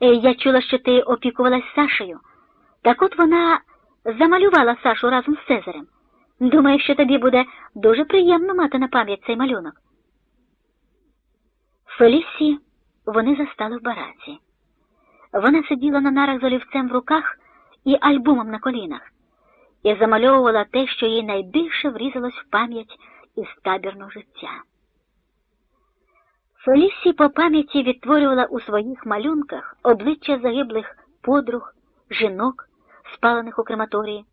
Е, Я чула, що ти опікувалась Сашею. Так от вона замалювала Сашу разом з Цезарем. Думаю, що тобі буде дуже приємно мати на пам'ять цей малюнок. Фелісі вони застали в бараці. Вона сиділа на нарах з олівцем в руках і альбомом на колінах і замальовувала те, що їй найбільше врізалось в пам'ять із табірного життя. Фелісі по пам'яті відтворювала у своїх малюнках обличчя загиблих подруг, жінок, спалених у крематорії.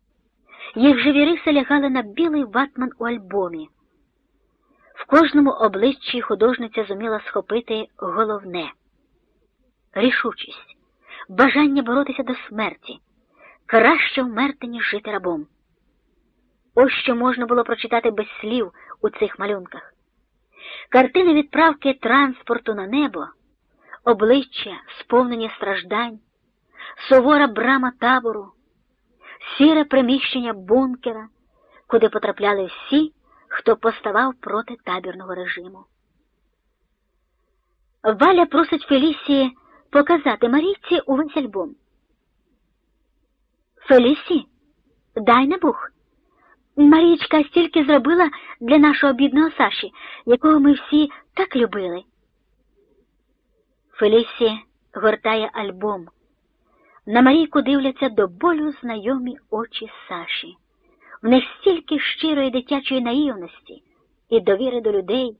Їх живі риси лягали на білий ватман у альбомі. В кожному обличчі художниця зуміла схопити головне рішучість, бажання боротися до смерті, краще вмерти, ніж жити рабом. Ось що можна було прочитати без слів у цих малюнках. Картини відправки транспорту на небо, обличчя, сповнені страждань, сувора брама табору, сіре приміщення бункера, куди потрапляли всі, хто поставав проти табірного режиму. Валя просить Фелісії показати Марійці увесь альбом. Фелісі, дай на бух. Марічка стільки зробила для нашого бідного Саші, якого ми всі так любили. Фелісі гортає альбом. На Марійку дивляться до болю знайомі очі Саші. В них стільки щирої дитячої наївності і довіри до людей.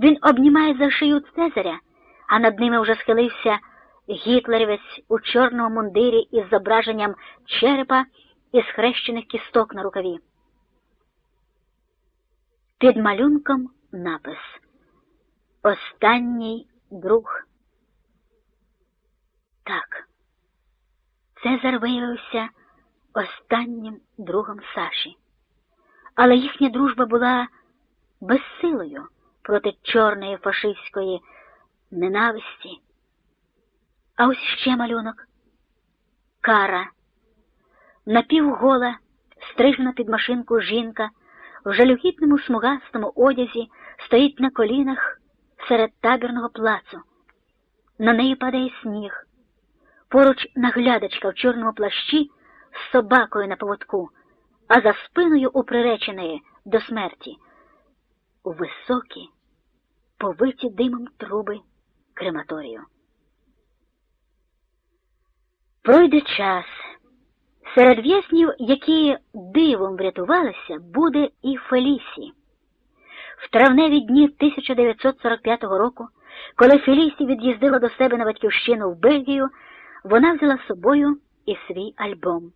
Він обнімає за шию Цезаря, а над ними вже схилився гітлерівець у чорному мундирі із зображенням черепа і схрещених кісток на рукаві. Під малюнком напис Останній друг. Так, Цезар виявився останнім другом Саші, але їхня дружба була безсилою проти чорної фашистської ненависті. А ось ще малюнок Кара напівгола, стрижена під машинку жінка, в жалюгідному смугастому одязі стоїть на колінах серед табірного плацу. На неї падає сніг. Поруч наглядачка в чорному плащі з собакою на поводку, а за спиною у приреченої до смерті високі, повиті димом труби крематорію. Пройде час. Серед в'язнів, які дивом врятувалися, буде і Фелісі. В травневі дні 1945 року, коли Фелісі від'їздила до себе на батьківщину в Бельгію, вона взяла з собою і свій альбом.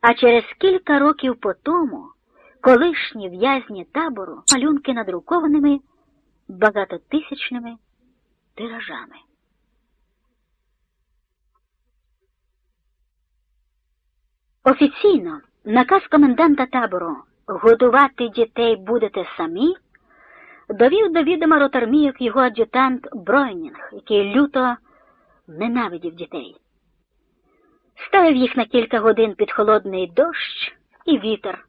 А через кілька років по тому колишні в'язні табору малюнки надрукованими багатотисячними тиражами. Офіційно наказ коменданта табору годувати дітей будете самі, довів до відома ротармійок його ад'ютант Бройнінг, який люто ненавидів дітей. Ставив їх на кілька годин під холодний дощ і вітер,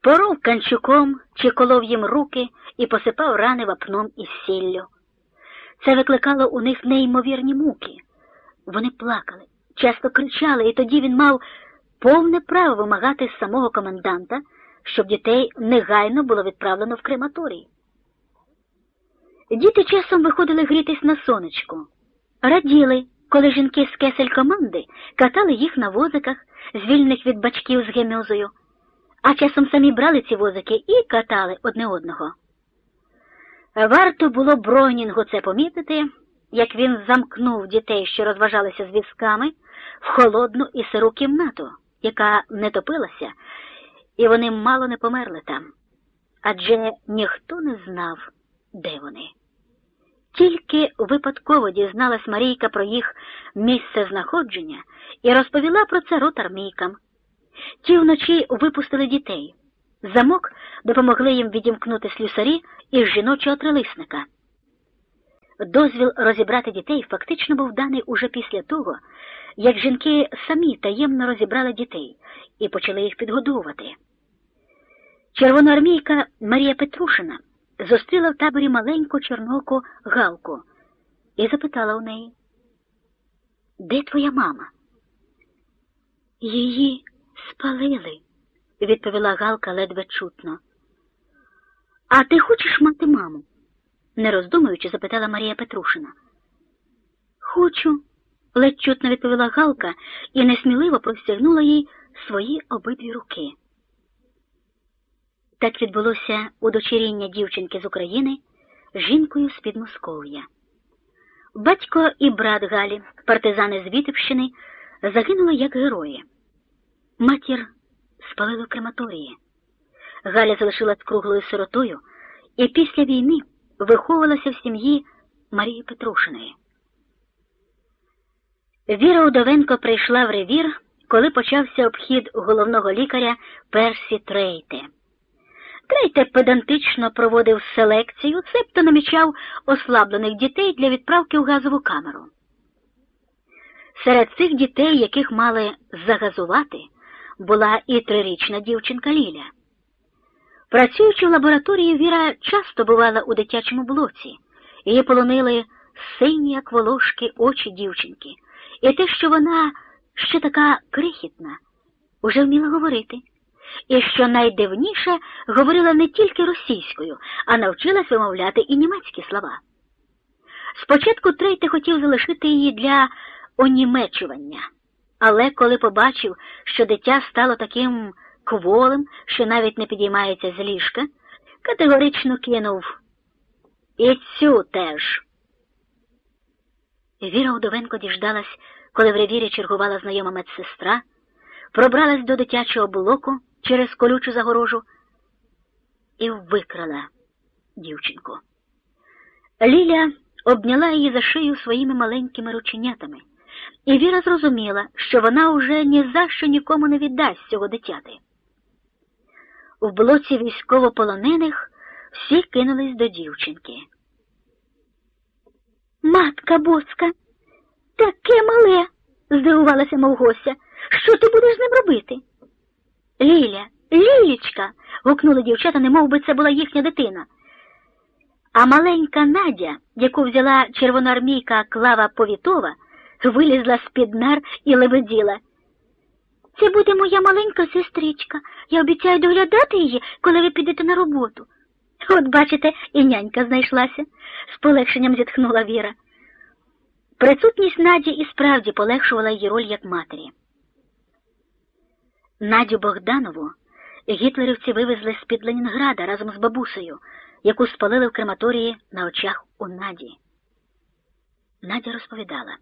поров канчуком чи колов їм руки і посипав рани вапном і сіллю. Це викликало у них неймовірні муки. Вони плакали, часто кричали, і тоді він мав повне право вимагати самого коменданта, щоб дітей негайно було відправлено в крематорій. Діти часом виходили грітись на сонечку, раділи, коли жінки з кесель команди катали їх на возиках, звільнених від бачків з гемюзою, а часом самі брали ці возики і катали одне одного. Варто було Бронінгу це помітити, як він замкнув дітей, що розважалися з візками, в холодну і сиру кімнату яка не топилася, і вони мало не померли там, адже ніхто не знав, де вони. Тільки випадково дізналась Марійка про їх місце знаходження і розповіла про це ротармійкам. Ті вночі випустили дітей. Замок допомогли їм відімкнути слюсарі із жіночого трилисника. Дозвіл розібрати дітей фактично був даний уже після того, як жінки самі таємно розібрали дітей і почали їх підгодовувати. Червоноармійка Марія Петрушина зустріла в таборі маленьку чорноку Галку і запитала у неї де твоя мама? Її спалили, відповіла Галка ледве чутно. А ти хочеш мати маму? не роздумуючи, запитала Марія Петрушина. Хочу, ледь чутно відповіла Галка і несміливо простягнула їй свої обидві руки. Так відбулося удочеріння дівчинки з України жінкою з Підмосков'я. Батько і брат Галі, партизани з Вітівщини, загинули як герої. Матір спалили в крематорії. Галя залишилась круглою сиротою і після війни виховувалася в сім'ї Марії Петрушиної. Віра Удовенко прийшла в ревір, коли почався обхід головного лікаря Персі Трейте. Трейте педантично проводив селекцію, цебто намічав ослаблених дітей для відправки в газову камеру. Серед цих дітей, яких мали загазувати, була і трирічна дівчинка Ліля. Працюючи в лабораторії, Віра часто бувала у дитячому блоці, її полонили сині, як волошки, очі дівчинки, і те, що вона ще така крихітна, уже вміла говорити і, що найдивніше, говорила не тільки російською, а навчилась вимовляти і німецькі слова. Спочатку Трейте хотів залишити її для онімечування, але коли побачив, що дитя стало таким кволим, що навіть не підіймається з ліжка, категорично кинув і цю теж. Віра Удовенко діждалась, коли в ревірі чергувала знайома медсестра, пробралась до дитячого блоку через колючу загорожу і викрала дівчинку. Ліля обняла її за шию своїми маленькими рученятами, і Віра зрозуміла, що вона уже ні за що нікому не віддасть цього дитяти. В блоці військовополонених всі кинулись до дівчинки. Матка боска, таке мале, здивувалася мов гостя. Що ти будеш з ним робити? Ліля, Лілічка. гукнули дівчата, немов би це була їхня дитина. А маленька Надя, яку взяла червоноармійка Клава Повітова, вилізла з під нар і лебеділа. Це буде моя маленька сестричка. Я обіцяю доглядати її, коли ви підете на роботу. От, бачите, і нянька знайшлася, з полегшенням зітхнула Віра. Присутність Наді і справді полегшувала її роль як матері. Надю Богданову гітлерівці вивезли з під Ленінграда разом з бабусею, яку спалили в крематорії на очах у Наді. Надя розповідала.